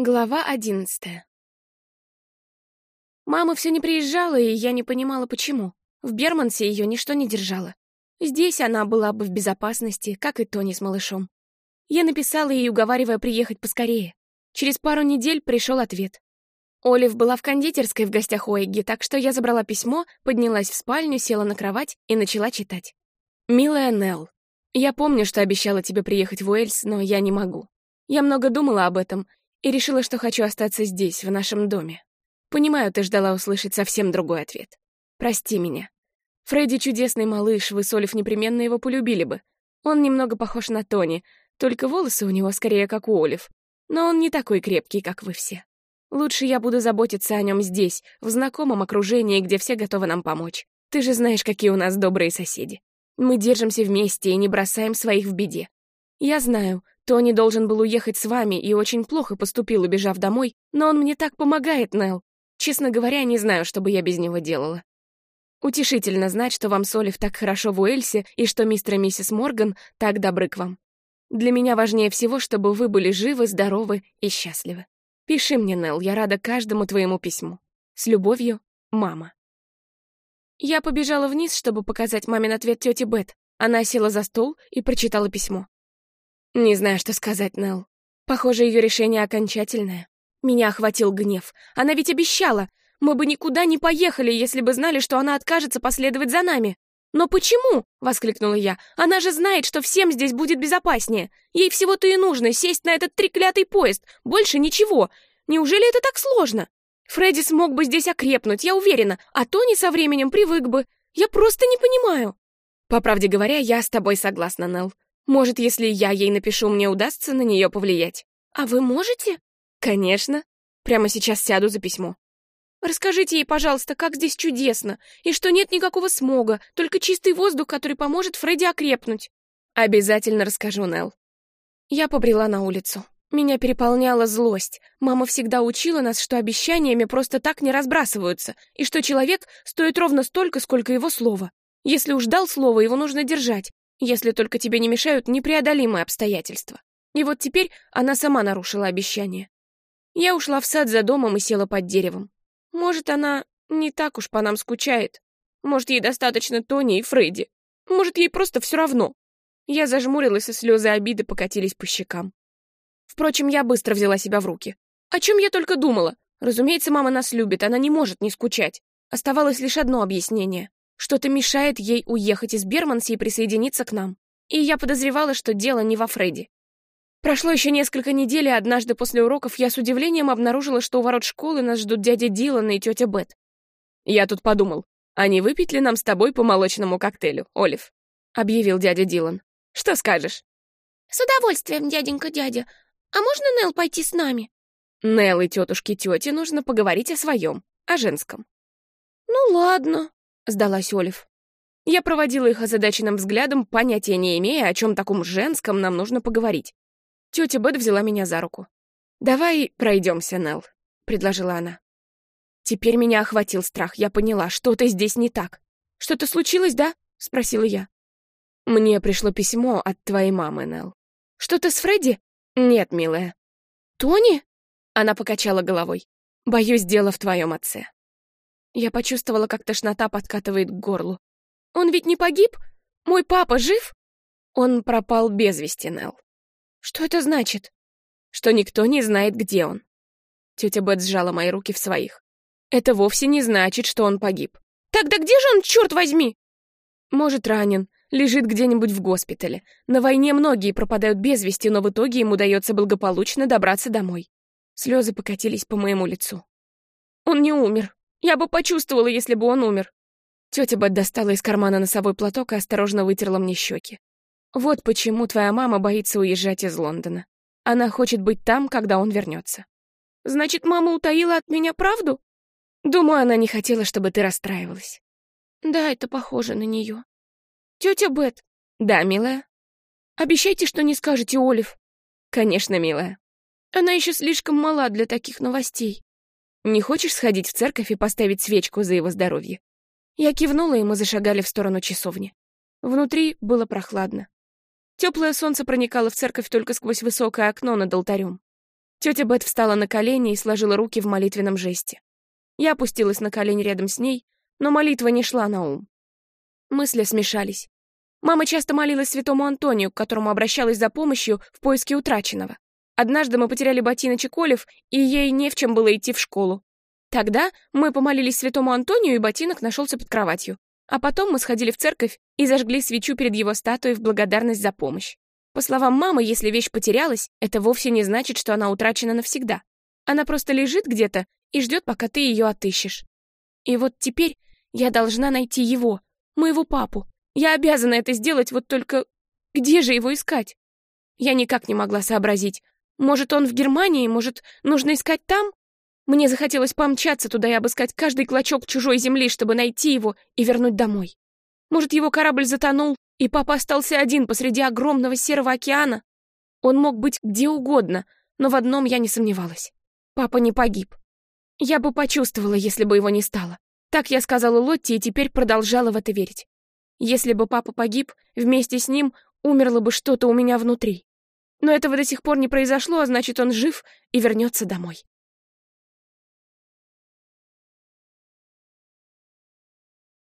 Глава одиннадцатая. Мама все не приезжала, и я не понимала, почему. В Бермансе ее ничто не держало. Здесь она была бы в безопасности, как и Тони с малышом. Я написала ей, уговаривая приехать поскорее. Через пару недель пришел ответ. Олив была в кондитерской в гостях у Эгги, так что я забрала письмо, поднялась в спальню, села на кровать и начала читать. «Милая Нелл, я помню, что обещала тебе приехать в Уэльс, но я не могу. Я много думала об этом и решила, что хочу остаться здесь, в нашем доме. Понимаю, ты ждала услышать совсем другой ответ. Прости меня. Фредди чудесный малыш, вы, Солив, непременно его полюбили бы. Он немного похож на Тони, только волосы у него скорее как у Олив. Но он не такой крепкий, как вы все. Лучше я буду заботиться о нем здесь, в знакомом окружении, где все готовы нам помочь. Ты же знаешь, какие у нас добрые соседи. Мы держимся вместе и не бросаем своих в беде. Я знаю, Тони должен был уехать с вами и очень плохо поступил, убежав домой, но он мне так помогает, Нелл. Честно говоря, не знаю, что бы я без него делала. Утешительно знать, что вам Солив так хорошо в Уэльсе и что мистер и миссис Морган так добры к вам. Для меня важнее всего, чтобы вы были живы, здоровы и счастливы. Пиши мне, Нелл, я рада каждому твоему письму. С любовью, мама. Я побежала вниз, чтобы показать мамин ответ тете Бет. Она села за стол и прочитала письмо. Не знаю, что сказать, Нелл. Похоже, ее решение окончательное. Меня охватил гнев. Она ведь обещала. Мы бы никуда не поехали, если бы знали, что она откажется последовать за нами. «Но почему?» — воскликнула я. «Она же знает, что всем здесь будет безопаснее. Ей всего-то и нужно сесть на этот треклятый поезд. Больше ничего. Неужели это так сложно? Фредди смог бы здесь окрепнуть, я уверена, а Тони со временем привык бы. Я просто не понимаю». «По правде говоря, я с тобой согласна, Нелл. Может, если я ей напишу, мне удастся на нее повлиять? А вы можете? Конечно. Прямо сейчас сяду за письмо. Расскажите ей, пожалуйста, как здесь чудесно, и что нет никакого смога, только чистый воздух, который поможет Фредди окрепнуть. Обязательно расскажу, Нелл. Я побрела на улицу. Меня переполняла злость. Мама всегда учила нас, что обещаниями просто так не разбрасываются, и что человек стоит ровно столько, сколько его слово. Если уж дал слово, его нужно держать, если только тебе не мешают непреодолимые обстоятельства. И вот теперь она сама нарушила обещание. Я ушла в сад за домом и села под деревом. Может, она не так уж по нам скучает. Может, ей достаточно Тони и Фредди. Может, ей просто все равно. Я зажмурилась, и слезы обиды покатились по щекам. Впрочем, я быстро взяла себя в руки. О чем я только думала? Разумеется, мама нас любит, она не может не скучать. Оставалось лишь одно объяснение. Что-то мешает ей уехать из Берманси и присоединиться к нам. И я подозревала, что дело не во Фредди. Прошло еще несколько недель, и однажды после уроков я с удивлением обнаружила, что у ворот школы нас ждут дядя Дилан и тетя Бет. Я тут подумал, а не выпить ли нам с тобой по молочному коктейлю, Олив? Объявил дядя Дилан. Что скажешь? С удовольствием, дяденька-дядя. А можно Нелл пойти с нами? Нелл и тетушке-тете нужно поговорить о своем, о женском. Ну ладно, сдалась Олив. Я проводила их озадаченным взглядом, понятия не имея, о чем таком женском нам нужно поговорить. Тетя Бет взяла меня за руку. «Давай пройдемся, Нелл», — предложила она. Теперь меня охватил страх. Я поняла, что-то здесь не так. «Что-то случилось, да?» — спросила я. «Мне пришло письмо от твоей мамы, Нелл». «Что-то с Фредди?» «Нет, милая». «Тони?» Она покачала головой. «Боюсь, дело в твоем отце». Я почувствовала, как тошнота подкатывает к горлу. «Он ведь не погиб? Мой папа жив?» Он пропал без вести, Нелл. «Что это значит?» «Что никто не знает, где он». Тетя Бет сжала мои руки в своих. «Это вовсе не значит, что он погиб». «Тогда где же он, черт возьми?» «Может, ранен, лежит где-нибудь в госпитале. На войне многие пропадают без вести, но в итоге им удается благополучно добраться домой». Слезы покатились по моему лицу. «Он не умер», я бы почувствовала, если бы он умер. Тетя Бет достала из кармана носовой платок и осторожно вытерла мне щеки. Вот почему твоя мама боится уезжать из Лондона. Она хочет быть там, когда он вернется. Значит, мама утаила от меня правду? Думаю, она не хотела, чтобы ты расстраивалась. Да, это похоже на нее. Тетя Бет. Да, милая. Обещайте, что не скажете Олив. Конечно, милая. Она еще слишком мала для таких новостей. Не хочешь сходить в церковь и поставить свечку за его здоровье?» Я кивнула, и мы зашагали в сторону часовни. Внутри было прохладно. Теплое солнце проникало в церковь только сквозь высокое окно над алтарем. Тетя Бет встала на колени и сложила руки в молитвенном жесте. Я опустилась на колени рядом с ней, но молитва не шла на ум. Мысли смешались. Мама часто молилась святому Антонию, к которому обращалась за помощью в поиске утраченного. Однажды мы потеряли ботиночек Олив, и ей не в чем было идти в школу. Тогда мы помолились святому Антонию, и ботинок нашелся под кроватью. А потом мы сходили в церковь и зажгли свечу перед его статуей в благодарность за помощь. По словам мамы, если вещь потерялась, это вовсе не значит, что она утрачена навсегда. Она просто лежит где-то и ждет, пока ты ее отыщешь. И вот теперь я должна найти его, моего папу. Я обязана это сделать, вот только где же его искать? Я никак не могла сообразить. Может, он в Германии, может, нужно искать там? Мне захотелось помчаться туда и обыскать каждый клочок чужой земли, чтобы найти его и вернуть домой. Может, его корабль затонул, и папа остался один посреди огромного серого океана? Он мог быть где угодно, но в одном я не сомневалась. Папа не погиб. Я бы почувствовала, если бы его не стало. Так я сказала Лотте и теперь продолжала в это верить. Если бы папа погиб, вместе с ним умерло бы что-то у меня внутри. Но этого до сих пор не произошло, а значит, он жив и вернется домой.